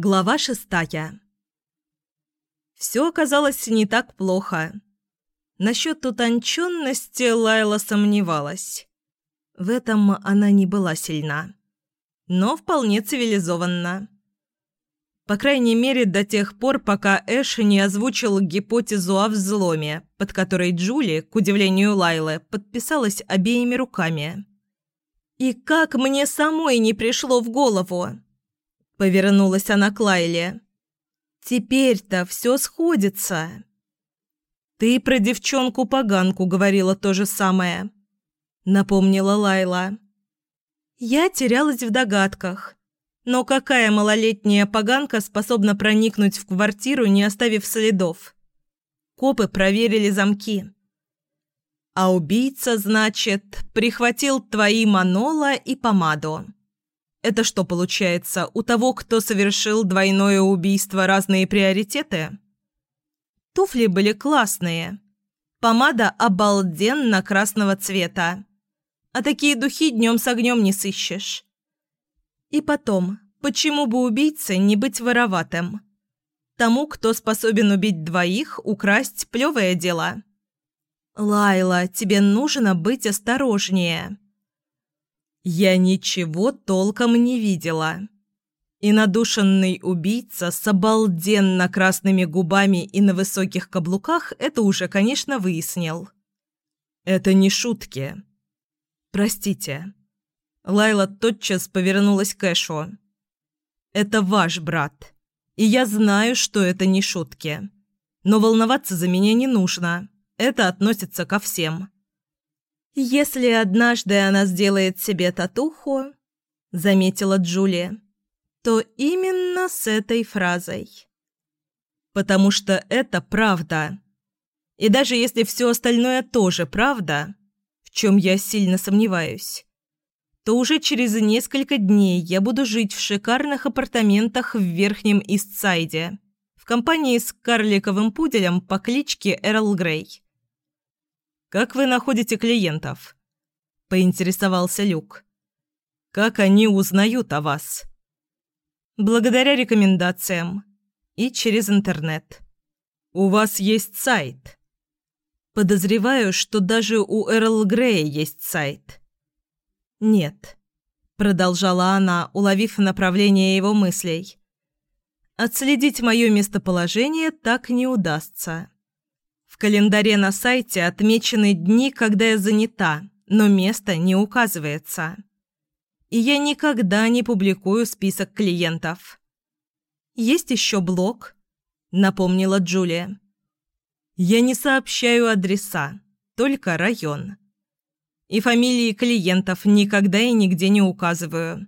Глава шестая. Все оказалось не так плохо. Насчет утонченности Лайла сомневалась. В этом она не была сильна. Но вполне цивилизованна. По крайней мере, до тех пор, пока Эш не озвучил гипотезу о взломе, под которой Джули, к удивлению Лайлы, подписалась обеими руками. «И как мне самой не пришло в голову!» Повернулась она к Лайле. «Теперь-то все сходится». «Ты про девчонку-поганку говорила то же самое», — напомнила Лайла. Я терялась в догадках. Но какая малолетняя поганка способна проникнуть в квартиру, не оставив следов? Копы проверили замки. А убийца, значит, прихватил твои манола и помаду. Это что получается, у того, кто совершил двойное убийство, разные приоритеты? Туфли были классные. Помада обалденно красного цвета. А такие духи днем с огнем не сыщешь. И потом, почему бы убийце не быть вороватым? Тому, кто способен убить двоих, украсть – плевое дело. «Лайла, тебе нужно быть осторожнее». Я ничего толком не видела. И надушенный убийца с обалденно красными губами и на высоких каблуках это уже, конечно, выяснил. Это не шутки. Простите. Лайла тотчас повернулась к Эшу. Это ваш брат. И я знаю, что это не шутки. Но волноваться за меня не нужно. Это относится ко всем. «Если однажды она сделает себе татуху», — заметила Джулия, — «то именно с этой фразой». «Потому что это правда. И даже если все остальное тоже правда, в чем я сильно сомневаюсь, то уже через несколько дней я буду жить в шикарных апартаментах в Верхнем Истсайде, в компании с карликовым пуделем по кличке Эрл Грей». «Как вы находите клиентов?» – поинтересовался Люк. «Как они узнают о вас?» «Благодаря рекомендациям. И через интернет. У вас есть сайт?» «Подозреваю, что даже у Эрл Грея есть сайт». «Нет», – продолжала она, уловив направление его мыслей. «Отследить мое местоположение так не удастся». В календаре на сайте отмечены дни, когда я занята, но место не указывается. И я никогда не публикую список клиентов. «Есть еще блог», — напомнила Джулия. «Я не сообщаю адреса, только район. И фамилии клиентов никогда и нигде не указываю.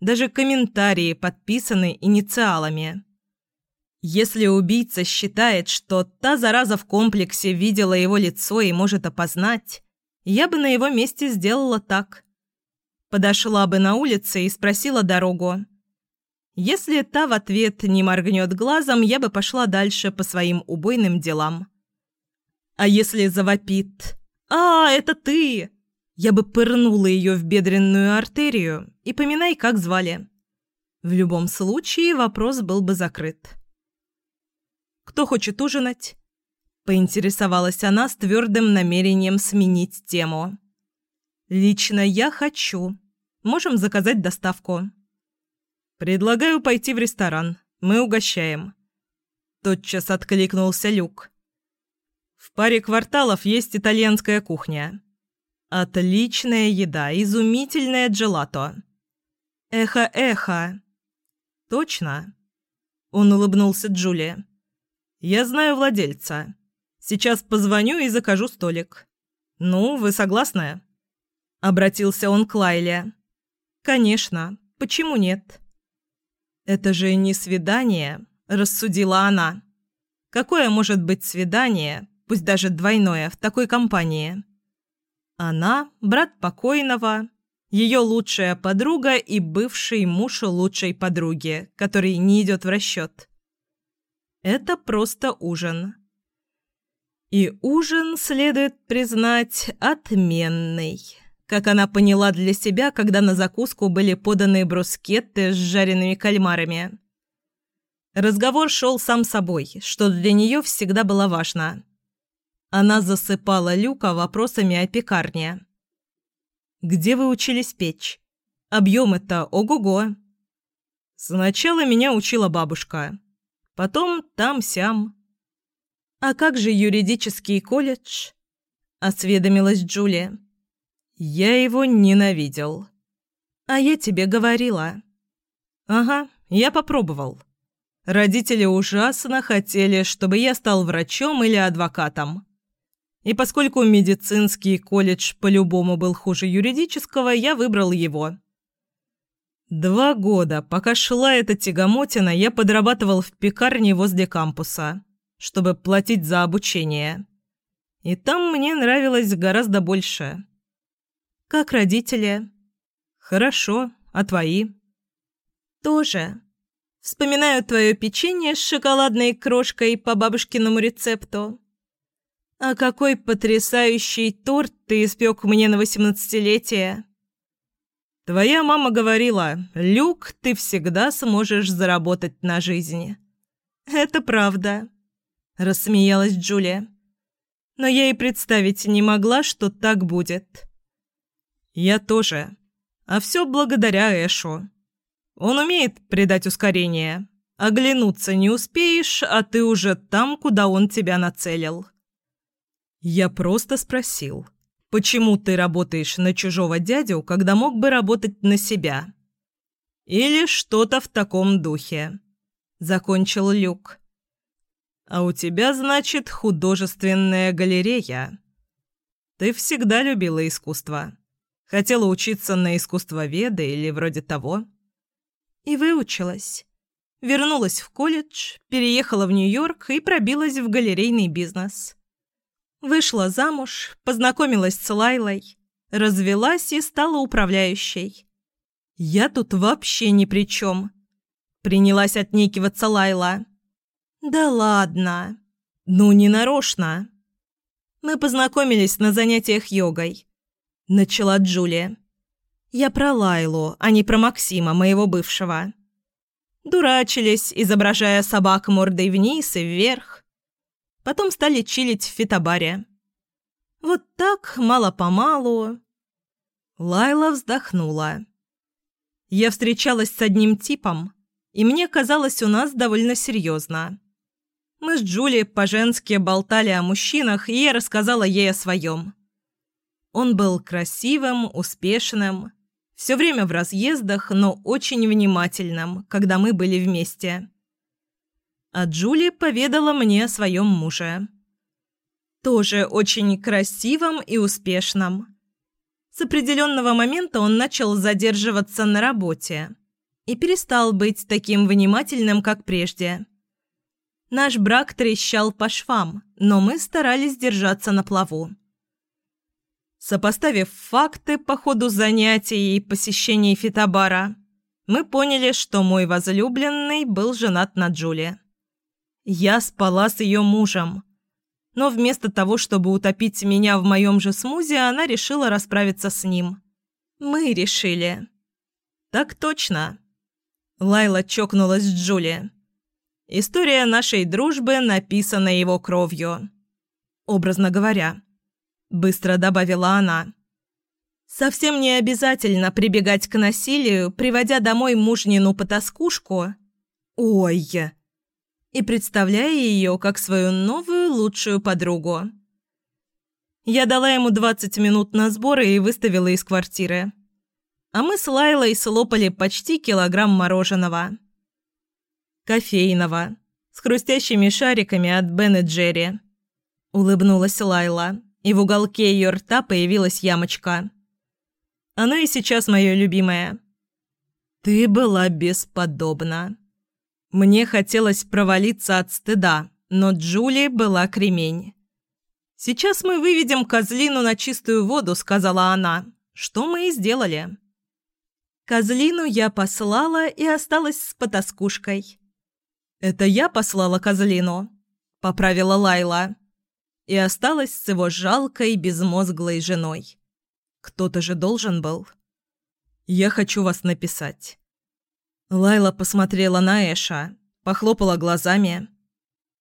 Даже комментарии подписаны инициалами». Если убийца считает, что та зараза в комплексе видела его лицо и может опознать, я бы на его месте сделала так. Подошла бы на улице и спросила дорогу. Если та в ответ не моргнет глазом, я бы пошла дальше по своим убойным делам. А если завопит «А, это ты!» Я бы пырнула ее в бедренную артерию и поминай, как звали. В любом случае вопрос был бы закрыт. Кто хочет ужинать?» Поинтересовалась она с твердым намерением сменить тему. «Лично я хочу. Можем заказать доставку». «Предлагаю пойти в ресторан. Мы угощаем». Тотчас откликнулся Люк. «В паре кварталов есть итальянская кухня. Отличная еда, изумительное джелато». «Эхо-эхо». «Точно?» Он улыбнулся Джулия. «Я знаю владельца. Сейчас позвоню и закажу столик». «Ну, вы согласны?» Обратился он к Лайле. «Конечно. Почему нет?» «Это же не свидание», – рассудила она. «Какое может быть свидание, пусть даже двойное, в такой компании?» Она, брат покойного, ее лучшая подруга и бывший муж лучшей подруги, который не идет в расчет. Это просто ужин. И ужин, следует признать, отменный. Как она поняла для себя, когда на закуску были поданы брускетты с жареными кальмарами. Разговор шел сам собой, что для нее всегда было важно. Она засыпала Люка вопросами о пекарне. «Где вы учились печь? Объем-то ого-го!» «Сначала меня учила бабушка. Потом там-сям». «А как же юридический колледж?» – осведомилась Джулия. «Я его ненавидел». «А я тебе говорила». «Ага, я попробовал. Родители ужасно хотели, чтобы я стал врачом или адвокатом. И поскольку медицинский колледж по-любому был хуже юридического, я выбрал его. Два года, пока шла эта тягомотина, я подрабатывал в пекарне возле кампуса, чтобы платить за обучение. И там мне нравилось гораздо больше. Как родители? Хорошо, а твои? Тоже. Вспоминаю твое печенье с шоколадной крошкой по бабушкиному рецепту. «А какой потрясающий торт ты испек мне на восемнадцатилетие!» «Твоя мама говорила, Люк, ты всегда сможешь заработать на жизни». «Это правда», – рассмеялась Джулия. «Но я и представить не могла, что так будет». «Я тоже. А все благодаря Эшу. Он умеет придать ускорение. Оглянуться не успеешь, а ты уже там, куда он тебя нацелил». Я просто спросил, почему ты работаешь на чужого дядю, когда мог бы работать на себя? Или что-то в таком духе. Закончил Люк. А у тебя, значит, художественная галерея. Ты всегда любила искусство. Хотела учиться на искусствоведа или вроде того. И выучилась. Вернулась в колледж, переехала в Нью-Йорк и пробилась в галерейный бизнес. Вышла замуж, познакомилась с Лайлой, развелась и стала управляющей. «Я тут вообще ни при чем», — принялась отнекиваться Лайла. «Да ладно. Ну, не нарочно. Мы познакомились на занятиях йогой», — начала Джулия. «Я про Лайлу, а не про Максима, моего бывшего». Дурачились, изображая собак мордой вниз и вверх. Потом стали чилить в фитобаре. Вот так, мало-помалу. Лайла вздохнула. Я встречалась с одним типом, и мне казалось, у нас довольно серьезно. Мы с Джули по-женски болтали о мужчинах, и я рассказала ей о своем. Он был красивым, успешным, все время в разъездах, но очень внимательным, когда мы были вместе а Джули поведала мне о своем муже. Тоже очень красивом и успешном. С определенного момента он начал задерживаться на работе и перестал быть таким внимательным, как прежде. Наш брак трещал по швам, но мы старались держаться на плаву. Сопоставив факты по ходу занятий и посещений фитобара, мы поняли, что мой возлюбленный был женат на Джулии. Я спала с ее мужем. Но вместо того, чтобы утопить меня в моем же смузи, она решила расправиться с ним. Мы решили. Так точно. Лайла чокнулась с Джули. История нашей дружбы написана его кровью. Образно говоря. Быстро добавила она. Совсем не обязательно прибегать к насилию, приводя домой мужнину потаскушку. Ой, и представляя ее как свою новую лучшую подругу. Я дала ему 20 минут на сборы и выставила из квартиры. А мы с Лайлой слопали почти килограмм мороженого. Кофейного, с хрустящими шариками от Бен и Джерри. Улыбнулась Лайла, и в уголке ее рта появилась ямочка. Оно и сейчас мое любимое. «Ты была бесподобна». Мне хотелось провалиться от стыда, но Джули была кремень. «Сейчас мы выведем козлину на чистую воду», — сказала она. «Что мы и сделали». Козлину я послала и осталась с потаскушкой. «Это я послала козлину», — поправила Лайла. И осталась с его жалкой, безмозглой женой. Кто-то же должен был. «Я хочу вас написать». Лайла посмотрела на Эша, похлопала глазами.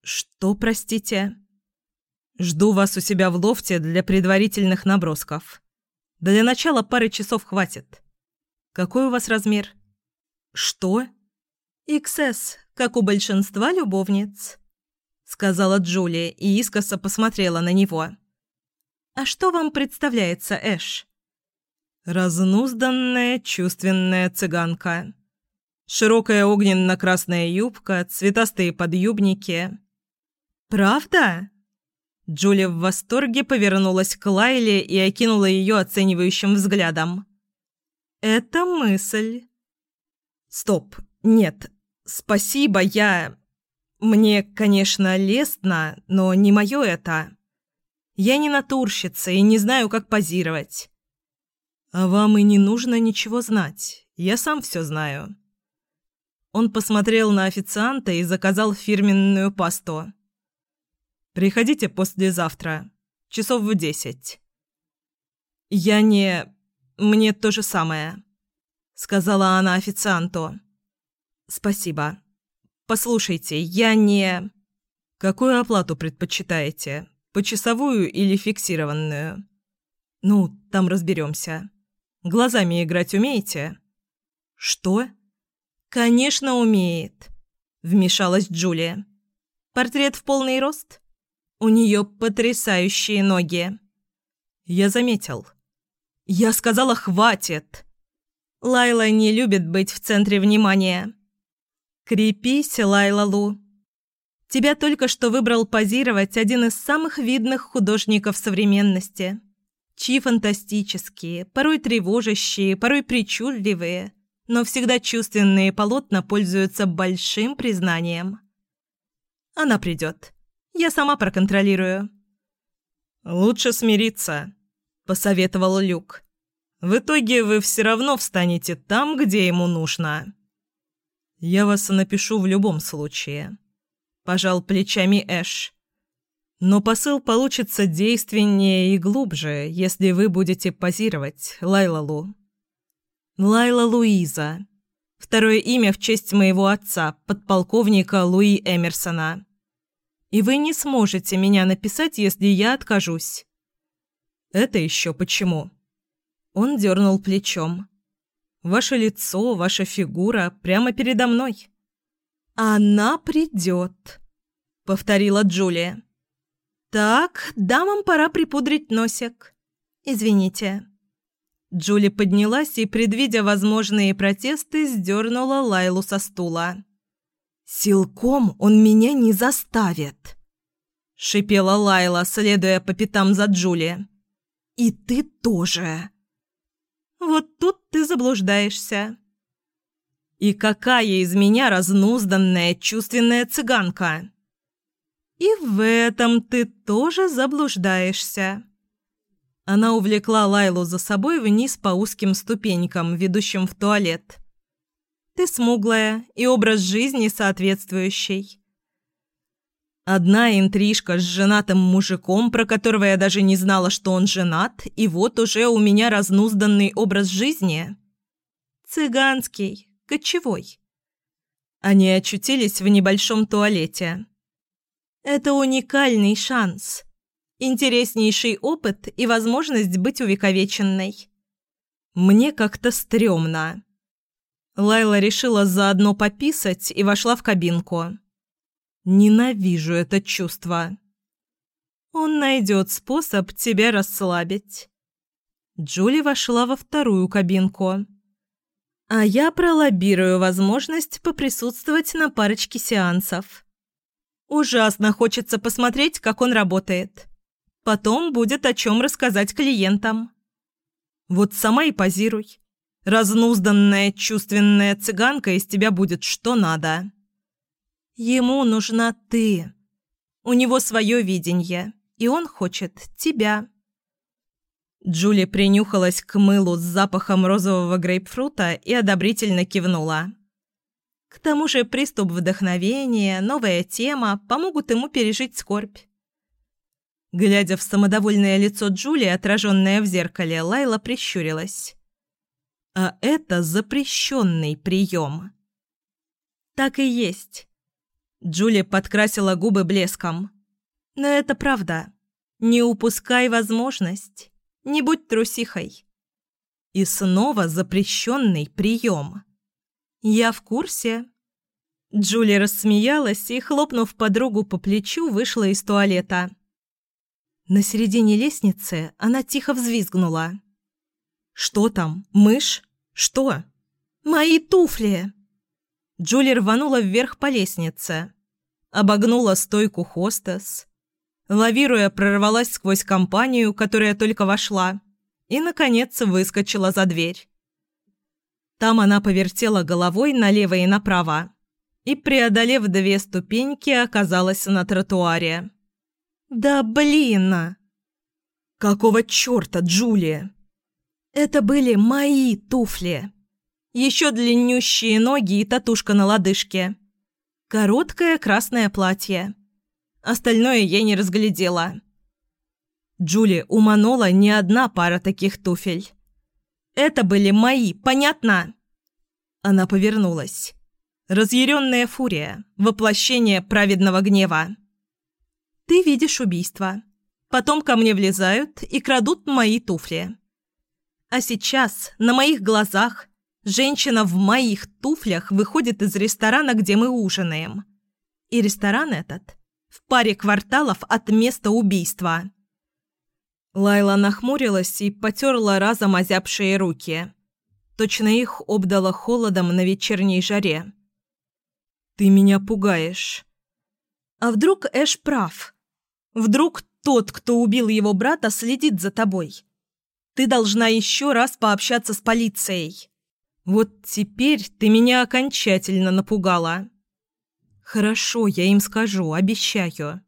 «Что, простите?» «Жду вас у себя в лофте для предварительных набросков. Для начала пары часов хватит. Какой у вас размер?» «Что?» «XS, как у большинства любовниц», — сказала Джулия и искоса посмотрела на него. «А что вам представляется, Эш?» «Разнузданная, чувственная цыганка», Широкая огненно-красная юбка, цветастые подъюбники. «Правда?» Джулия в восторге повернулась к Лайле и окинула ее оценивающим взглядом. «Это мысль». «Стоп, нет, спасибо, я...» «Мне, конечно, лестно, но не мое это. Я не натурщица и не знаю, как позировать». «А вам и не нужно ничего знать, я сам все знаю». Он посмотрел на официанта и заказал фирменную пасту. «Приходите послезавтра, часов в десять». «Я не... Мне то же самое», — сказала она официанту. «Спасибо. Послушайте, я не...» «Какую оплату предпочитаете? Почасовую или фиксированную?» «Ну, там разберемся. Глазами играть умеете?» «Что?» «Конечно, умеет», — вмешалась Джулия. «Портрет в полный рост? У нее потрясающие ноги». «Я заметил». «Я сказала, хватит!» Лайла не любит быть в центре внимания. «Крепись, Лайла Лу. Тебя только что выбрал позировать один из самых видных художников современности, чьи фантастические, порой тревожащие, порой причудливые, но всегда чувственные полотна пользуются большим признанием. Она придет. Я сама проконтролирую. «Лучше смириться», — посоветовал Люк. «В итоге вы все равно встанете там, где ему нужно». «Я вас напишу в любом случае», — пожал плечами Эш. «Но посыл получится действеннее и глубже, если вы будете позировать, Лайлалу». Лайла Луиза. Второе имя в честь моего отца, подполковника Луи Эмерсона. И вы не сможете меня написать, если я откажусь. Это еще почему? Он дернул плечом. Ваше лицо, ваша фигура прямо передо мной. Она придет, повторила Джулия. Так, дамам пора припудрить носик. Извините. Джули поднялась и, предвидя возможные протесты, сдернула Лайлу со стула. «Силком он меня не заставит!» — шипела Лайла, следуя по пятам за Джули. «И ты тоже!» «Вот тут ты заблуждаешься!» «И какая из меня разнузданная чувственная цыганка!» «И в этом ты тоже заблуждаешься!» Она увлекла Лайлу за собой вниз по узким ступенькам, ведущим в туалет. «Ты смуглая и образ жизни соответствующий». Одна интрижка с женатым мужиком, про которого я даже не знала, что он женат, и вот уже у меня разнузданный образ жизни. Цыганский, кочевой. Они очутились в небольшом туалете. Это уникальный шанс интереснейший опыт и возможность быть увековеченной. Мне как-то стрёмно. Лайла решила заодно пописать и вошла в кабинку. Ненавижу это чувство. Он найдет способ тебя расслабить. Джули вошла во вторую кабинку. А я пролоббирую возможность поприсутствовать на парочке сеансов. Ужасно хочется посмотреть, как он работает. Потом будет о чем рассказать клиентам. Вот сама и позируй. Разнузданная чувственная цыганка из тебя будет что надо. Ему нужна ты. У него свое видение, и он хочет тебя. Джули принюхалась к мылу с запахом розового грейпфрута и одобрительно кивнула. К тому же приступ вдохновения, новая тема помогут ему пережить скорбь. Глядя в самодовольное лицо Джулии, отраженное в зеркале, Лайла прищурилась. «А это запрещенный прием». «Так и есть. Джули подкрасила губы блеском. «Но это правда. Не упускай возможность. Не будь трусихой». И снова запрещенный прием. «Я в курсе». Джули рассмеялась и, хлопнув подругу по плечу, вышла из туалета. На середине лестницы она тихо взвизгнула. «Что там? Мышь? Что?» «Мои туфли!» Джули рванула вверх по лестнице. Обогнула стойку хостес. Лавируя, прорвалась сквозь компанию, которая только вошла, и, наконец, выскочила за дверь. Там она повертела головой налево и направо и, преодолев две ступеньки, оказалась на тротуаре. «Да блин!» «Какого черта, Джулия?» «Это были мои туфли!» Еще длиннющие ноги и татушка на лодыжке. Короткое красное платье. Остальное я не разглядела. Джули, у Манола не одна пара таких туфель. Это были мои, понятно? Она повернулась. Разъяренная фурия, воплощение праведного гнева. Ты видишь убийство. Потом ко мне влезают и крадут мои туфли. А сейчас, на моих глазах, Женщина в моих туфлях выходит из ресторана, где мы ужинаем. И ресторан этот в паре кварталов от места убийства. Лайла нахмурилась и потерла разом озябшие руки. Точно их обдало холодом на вечерней жаре. «Ты меня пугаешь». «А вдруг Эш прав? Вдруг тот, кто убил его брата, следит за тобой? Ты должна еще раз пообщаться с полицией». Вот теперь ты меня окончательно напугала. Хорошо, я им скажу, обещаю.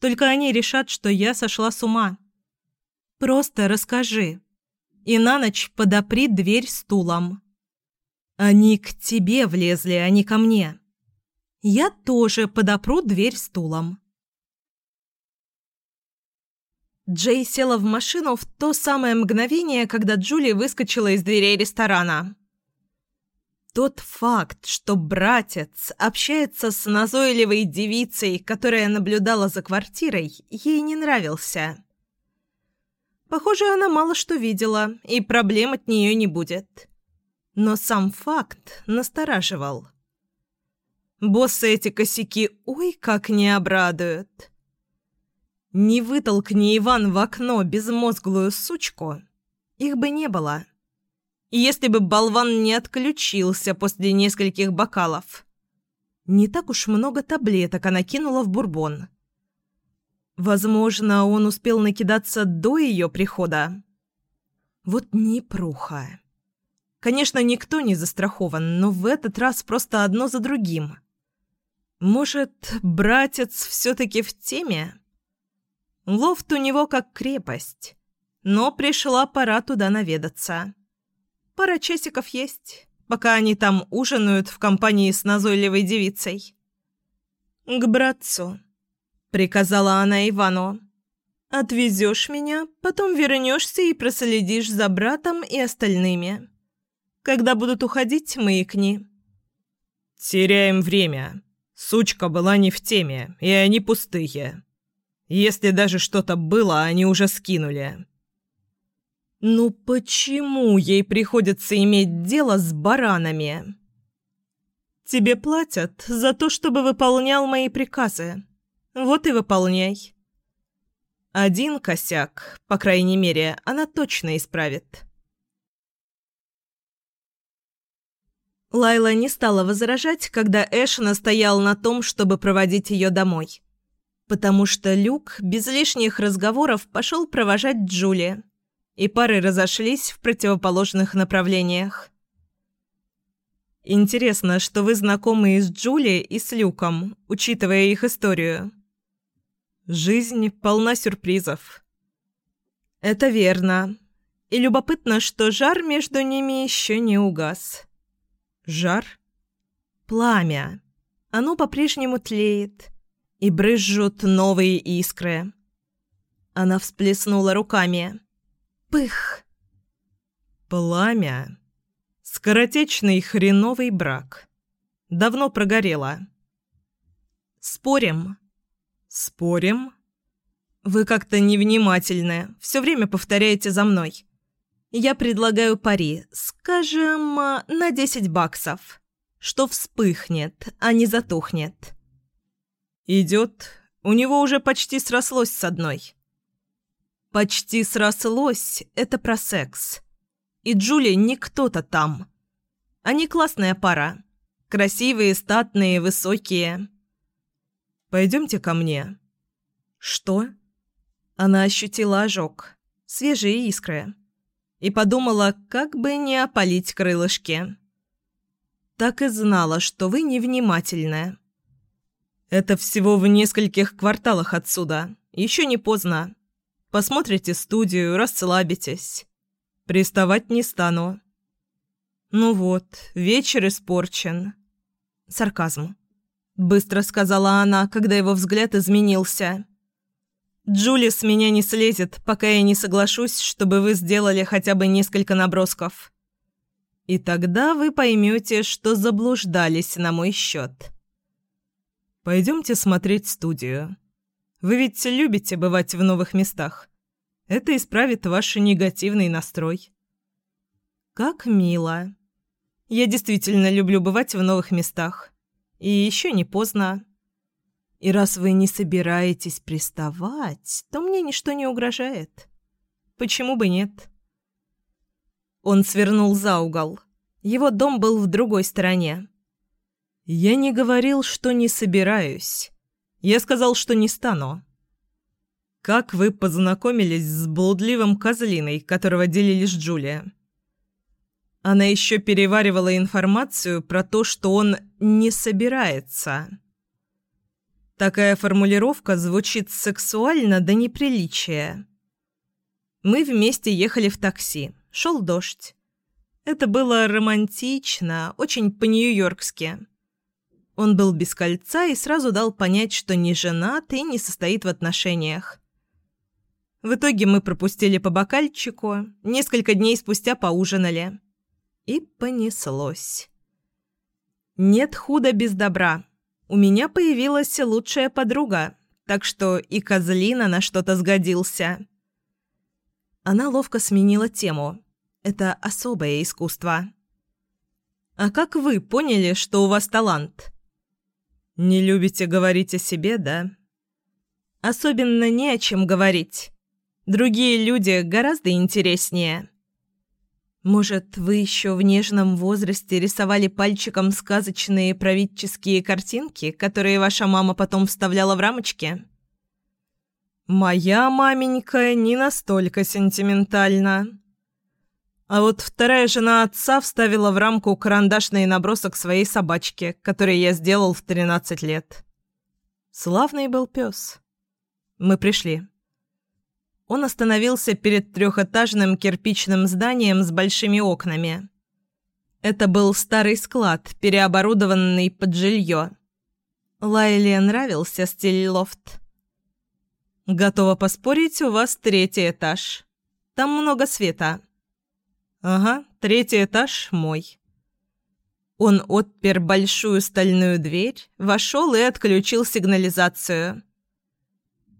Только они решат, что я сошла с ума. Просто расскажи. И на ночь подопри дверь стулом. Они к тебе влезли, а не ко мне. Я тоже подопру дверь стулом. Джей села в машину в то самое мгновение, когда Джули выскочила из дверей ресторана. Тот факт, что братец общается с назойливой девицей, которая наблюдала за квартирой, ей не нравился. Похоже, она мало что видела, и проблем от нее не будет. Но сам факт настораживал. Боссы эти косяки ой как не обрадуют. Не вытолкни Иван в окно безмозглую сучку, их бы не было если бы болван не отключился после нескольких бокалов. Не так уж много таблеток она кинула в бурбон. Возможно, он успел накидаться до ее прихода. Вот непруха. Конечно, никто не застрахован, но в этот раз просто одно за другим. Может, братец все-таки в теме? Лофт у него как крепость, но пришла пора туда наведаться. Пара часиков есть, пока они там ужинают в компании с назойливой девицей. «К братцу», — приказала она Ивану. «Отвезешь меня, потом вернешься и проследишь за братом и остальными. Когда будут уходить, маякни». «Теряем время. Сучка была не в теме, и они пустые. Если даже что-то было, они уже скинули». Ну почему ей приходится иметь дело с баранами? Тебе платят за то, чтобы выполнял мои приказы. Вот и выполняй. Один косяк, по крайней мере, она точно исправит. Лайла не стала возражать, когда Эш настоял на том, чтобы проводить ее домой. Потому что Люк без лишних разговоров пошел провожать Джули и пары разошлись в противоположных направлениях. Интересно, что вы знакомы и с Джули, и с Люком, учитывая их историю. Жизнь полна сюрпризов. Это верно. И любопытно, что жар между ними еще не угас. Жар? Пламя. Оно по-прежнему тлеет. И брызжут новые искры. Она всплеснула руками. Пых! Пламя. Скоротечный хреновый брак. Давно прогорело. Спорим?» «Спорим?» «Вы как-то невнимательны. Все время повторяете за мной. Я предлагаю пари, скажем, на 10 баксов, что вспыхнет, а не затухнет». «Идет. У него уже почти срослось с одной». «Почти срослось – это про секс. И Джули не кто-то там. Они классная пара. Красивые, статные, высокие». «Пойдемте ко мне». «Что?» Она ощутила ожог, свежие искры, и подумала, как бы не опалить крылышки. «Так и знала, что вы невнимательны». «Это всего в нескольких кварталах отсюда. Еще не поздно. Посмотрите студию, расслабитесь. Приставать не стану». «Ну вот, вечер испорчен». Сарказм. Быстро сказала она, когда его взгляд изменился. «Джули с меня не слезет, пока я не соглашусь, чтобы вы сделали хотя бы несколько набросков. И тогда вы поймете, что заблуждались на мой счет». «Пойдемте смотреть студию. Вы ведь любите бывать в новых местах. Это исправит ваш негативный настрой». «Как мило. Я действительно люблю бывать в новых местах». И еще не поздно. И раз вы не собираетесь приставать, то мне ничто не угрожает. Почему бы нет? Он свернул за угол. Его дом был в другой стороне. «Я не говорил, что не собираюсь. Я сказал, что не стану». «Как вы познакомились с блудливым козлиной, которого делили с Джулия?» Она еще переваривала информацию про то, что он не собирается. Такая формулировка звучит сексуально до неприличия. Мы вместе ехали в такси. Шел дождь. Это было романтично, очень по-нью-йоркски. Он был без кольца и сразу дал понять, что не женат и не состоит в отношениях. В итоге мы пропустили по бокальчику, несколько дней спустя поужинали. И понеслось. Нет худа без добра. У меня появилась лучшая подруга, так что и козлина на что-то сгодился. Она ловко сменила тему. Это особое искусство. «А как вы поняли, что у вас талант?» «Не любите говорить о себе, да?» «Особенно не о чем говорить. Другие люди гораздо интереснее». Может, вы еще в нежном возрасте рисовали пальчиком сказочные правительские картинки, которые ваша мама потом вставляла в рамочки? Моя маменька не настолько сентиментальна. А вот вторая жена отца вставила в рамку карандашный набросок своей собачки, который я сделал в 13 лет. Славный был пес. Мы пришли. Он остановился перед трехэтажным кирпичным зданием с большими окнами. Это был старый склад, переоборудованный под жилье. Лайле нравился стиль лофт. «Готова поспорить, у вас третий этаж. Там много света». «Ага, третий этаж мой». Он отпер большую стальную дверь, вошел и отключил сигнализацию.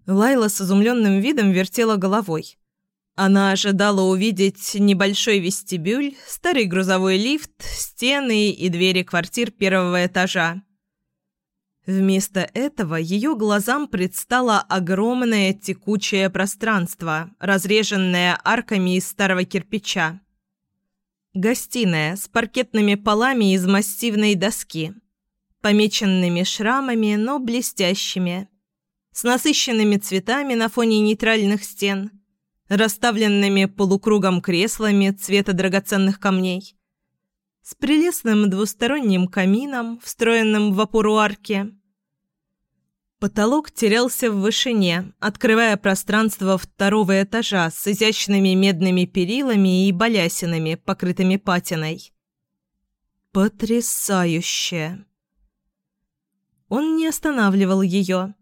Лайла с изумленным видом вертела головой. Она ожидала увидеть небольшой вестибюль, старый грузовой лифт, стены и двери квартир первого этажа. Вместо этого ее глазам предстало огромное текучее пространство, разреженное арками из старого кирпича. Гостиная с паркетными полами из массивной доски, помеченными шрамами, но блестящими – с насыщенными цветами на фоне нейтральных стен, расставленными полукругом креслами цвета драгоценных камней, с прелестным двусторонним камином, встроенным в опору арки. Потолок терялся в вышине, открывая пространство второго этажа с изящными медными перилами и балясинами, покрытыми патиной. Потрясающе! Он не останавливал ее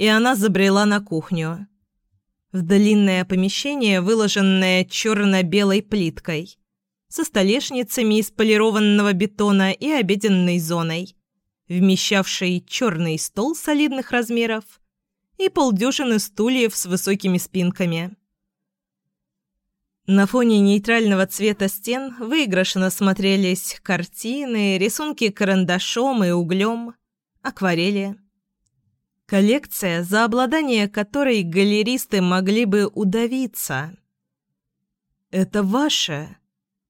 и она забрела на кухню. В длинное помещение, выложенное черно-белой плиткой, со столешницами из полированного бетона и обеденной зоной, вмещавший черный стол солидных размеров и полдюжины стульев с высокими спинками. На фоне нейтрального цвета стен выигрышно смотрелись картины, рисунки карандашом и углем, акварели. Коллекция, за обладание которой галеристы могли бы удавиться. «Это ваше.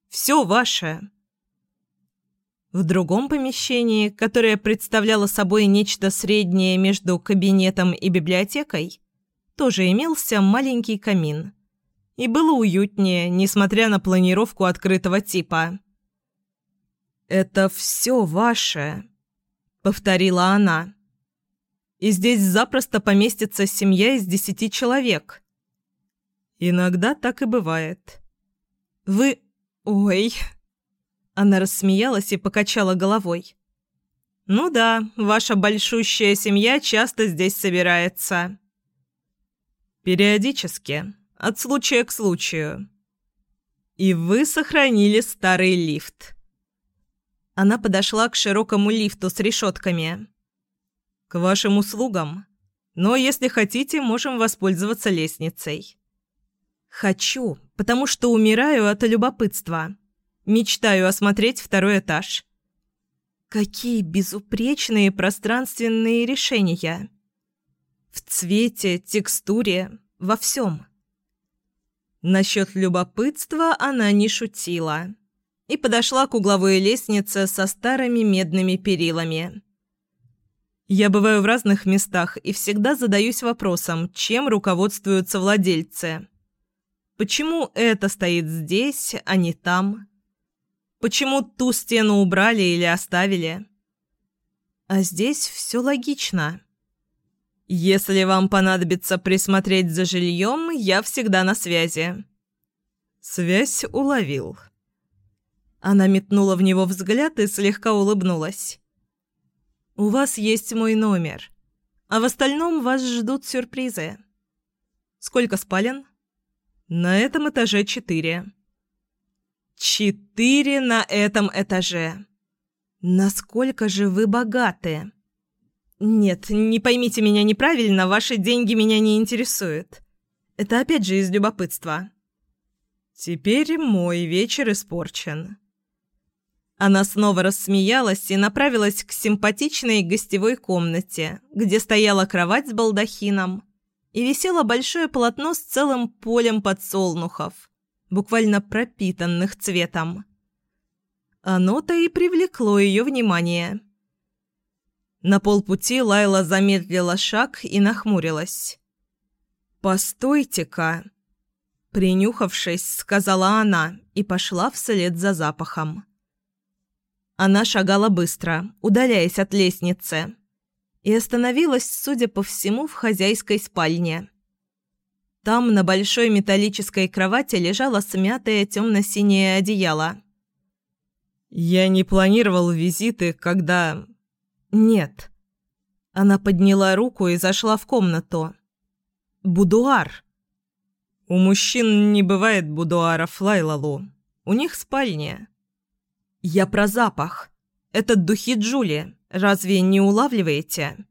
Все ваше». В другом помещении, которое представляло собой нечто среднее между кабинетом и библиотекой, тоже имелся маленький камин – и было уютнее, несмотря на планировку открытого типа. «Это все ваше», — повторила она. «И здесь запросто поместится семья из десяти человек». «Иногда так и бывает». «Вы... Ой...» Она рассмеялась и покачала головой. «Ну да, ваша большущая семья часто здесь собирается». «Периодически», от случая к случаю. И вы сохранили старый лифт. Она подошла к широкому лифту с решетками. К вашим услугам. Но если хотите, можем воспользоваться лестницей. Хочу, потому что умираю от любопытства. Мечтаю осмотреть второй этаж. Какие безупречные пространственные решения. В цвете, текстуре, во всем. Насчет любопытства она не шутила и подошла к угловой лестнице со старыми медными перилами. Я бываю в разных местах и всегда задаюсь вопросом, чем руководствуются владельцы. Почему это стоит здесь, а не там? Почему ту стену убрали или оставили? А здесь все логично. «Если вам понадобится присмотреть за жильем, я всегда на связи». Связь уловил. Она метнула в него взгляд и слегка улыбнулась. «У вас есть мой номер, а в остальном вас ждут сюрпризы. Сколько спален?» «На этом этаже четыре». «Четыре на этом этаже! Насколько же вы богаты!» «Нет, не поймите меня неправильно, ваши деньги меня не интересуют. Это опять же из любопытства». «Теперь мой вечер испорчен». Она снова рассмеялась и направилась к симпатичной гостевой комнате, где стояла кровать с балдахином и висело большое полотно с целым полем подсолнухов, буквально пропитанных цветом. Оно-то и привлекло ее внимание. На полпути Лайла замедлила шаг и нахмурилась. «Постойте-ка!» Принюхавшись, сказала она и пошла вслед за запахом. Она шагала быстро, удаляясь от лестницы, и остановилась, судя по всему, в хозяйской спальне. Там на большой металлической кровати лежало смятое темно-синее одеяло. «Я не планировал визиты, когда «Нет». Она подняла руку и зашла в комнату. «Будуар». «У мужчин не бывает будуаров, Лайлалу. У них спальня». «Я про запах. Это духи Джули. Разве не улавливаете?»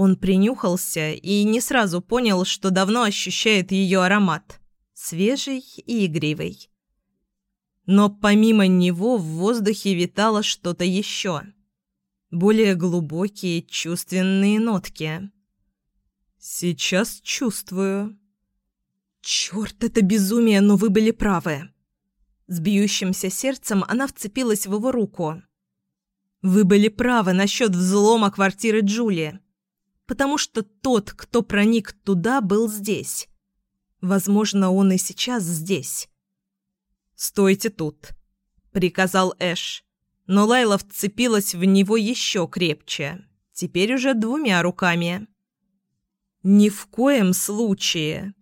Он принюхался и не сразу понял, что давно ощущает ее аромат. Свежий и игривый. Но помимо него в воздухе витало что-то еще более глубокие чувственные нотки. «Сейчас чувствую». «Черт, это безумие, но вы были правы». С бьющимся сердцем она вцепилась в его руку. «Вы были правы насчет взлома квартиры Джули, потому что тот, кто проник туда, был здесь. Возможно, он и сейчас здесь». «Стойте тут», — приказал Эш но Лайла вцепилась в него еще крепче, теперь уже двумя руками. «Ни в коем случае!»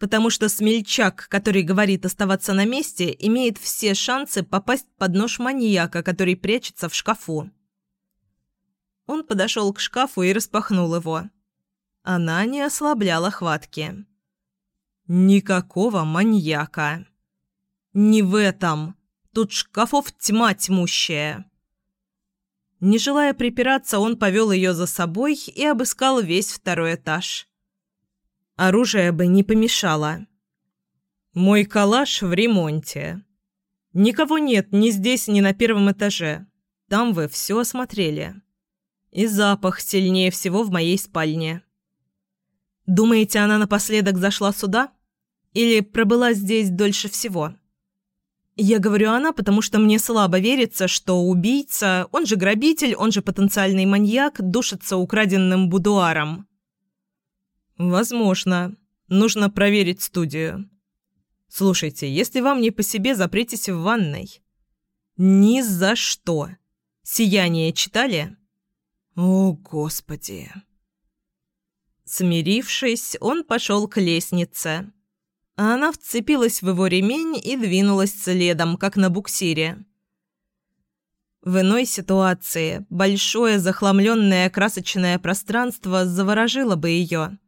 потому что смельчак, который говорит оставаться на месте, имеет все шансы попасть под нож маньяка, который прячется в шкафу. Он подошел к шкафу и распахнул его. Она не ослабляла хватки. «Никакого маньяка!» «Не в этом!» Тут шкафов тьма тьмущая. Не желая припираться, он повел ее за собой и обыскал весь второй этаж. Оружие бы не помешало. «Мой калаш в ремонте. Никого нет ни здесь, ни на первом этаже. Там вы все осмотрели. И запах сильнее всего в моей спальне». «Думаете, она напоследок зашла сюда? Или пробыла здесь дольше всего?» Я говорю «она», потому что мне слабо верится, что убийца, он же грабитель, он же потенциальный маньяк, душится украденным будуаром. «Возможно. Нужно проверить студию. Слушайте, если вам не по себе, запритесь в ванной». «Ни за что. Сияние читали?» «О, Господи!» Смирившись, он пошел к лестнице она вцепилась в его ремень и двинулась следом, как на буксире. В иной ситуации большое захламленное красочное пространство заворожило бы ее.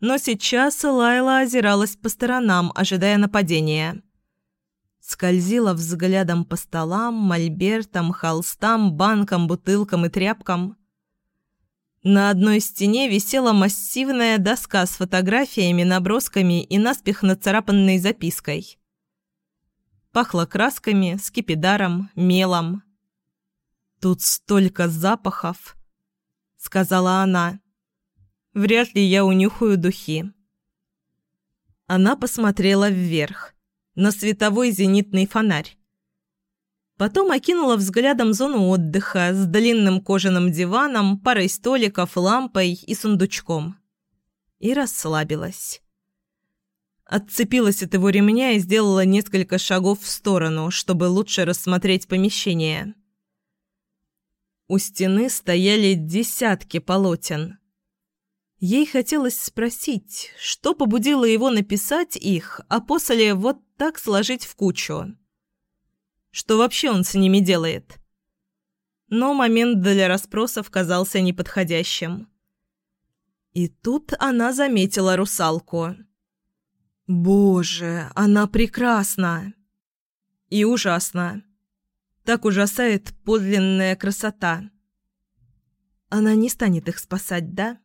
Но сейчас Лайла озиралась по сторонам, ожидая нападения. Скользила взглядом по столам, мольбертам, холстам, банкам, бутылкам и тряпкам – на одной стене висела массивная доска с фотографиями, набросками и наспех нацарапанной запиской. Пахло красками, скипидаром, мелом. «Тут столько запахов», — сказала она. «Вряд ли я унюхаю духи». Она посмотрела вверх, на световой зенитный фонарь. Потом окинула взглядом зону отдыха с длинным кожаным диваном, парой столиков, лампой и сундучком. И расслабилась. Отцепилась от его ремня и сделала несколько шагов в сторону, чтобы лучше рассмотреть помещение. У стены стояли десятки полотен. Ей хотелось спросить, что побудило его написать их, а после вот так сложить в кучу. Что вообще он с ними делает? Но момент для расспросов казался неподходящим. И тут она заметила русалку. «Боже, она прекрасна!» «И ужасна!» Так ужасает подлинная красота. Она не станет их спасать, да?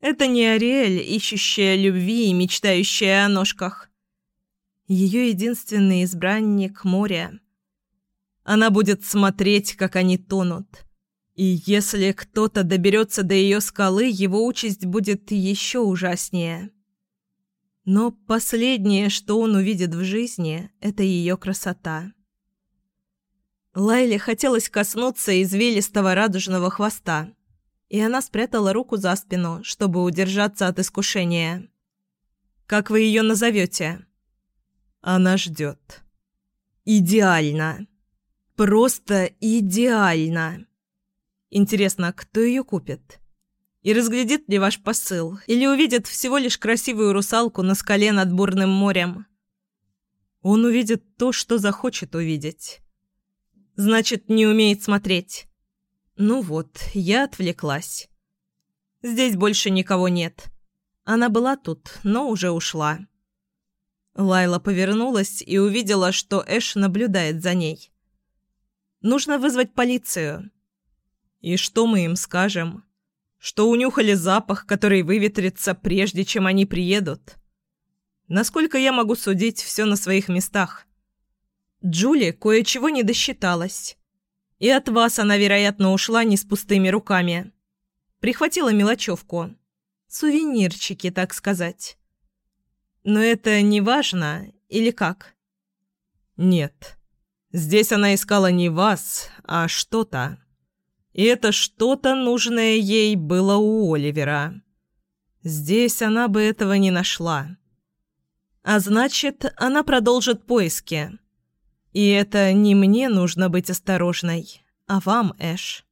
Это не Ариэль, ищущая любви и мечтающая о ножках. Ее единственный избранник – море. Она будет смотреть, как они тонут. И если кто-то доберется до ее скалы, его участь будет еще ужаснее. Но последнее, что он увидит в жизни, это ее красота. Лайле хотелось коснуться извилистого радужного хвоста, и она спрятала руку за спину, чтобы удержаться от искушения. «Как вы ее назовете?» «Она ждет». «Идеально!» Просто идеально. Интересно, кто ее купит? И разглядит ли ваш посыл? Или увидит всего лишь красивую русалку на скале над бурным морем? Он увидит то, что захочет увидеть. Значит, не умеет смотреть. Ну вот, я отвлеклась. Здесь больше никого нет. Она была тут, но уже ушла. Лайла повернулась и увидела, что Эш наблюдает за ней. Нужно вызвать полицию. И что мы им скажем? Что унюхали запах, который выветрится, прежде чем они приедут? Насколько я могу судить, все на своих местах. Джули кое-чего не досчиталась. И от вас она, вероятно, ушла не с пустыми руками. Прихватила мелочевку. Сувенирчики, так сказать. Но это не важно, или как? Нет. Здесь она искала не вас, а что-то. И это что-то нужное ей было у Оливера. Здесь она бы этого не нашла. А значит, она продолжит поиски. И это не мне нужно быть осторожной, а вам, Эш.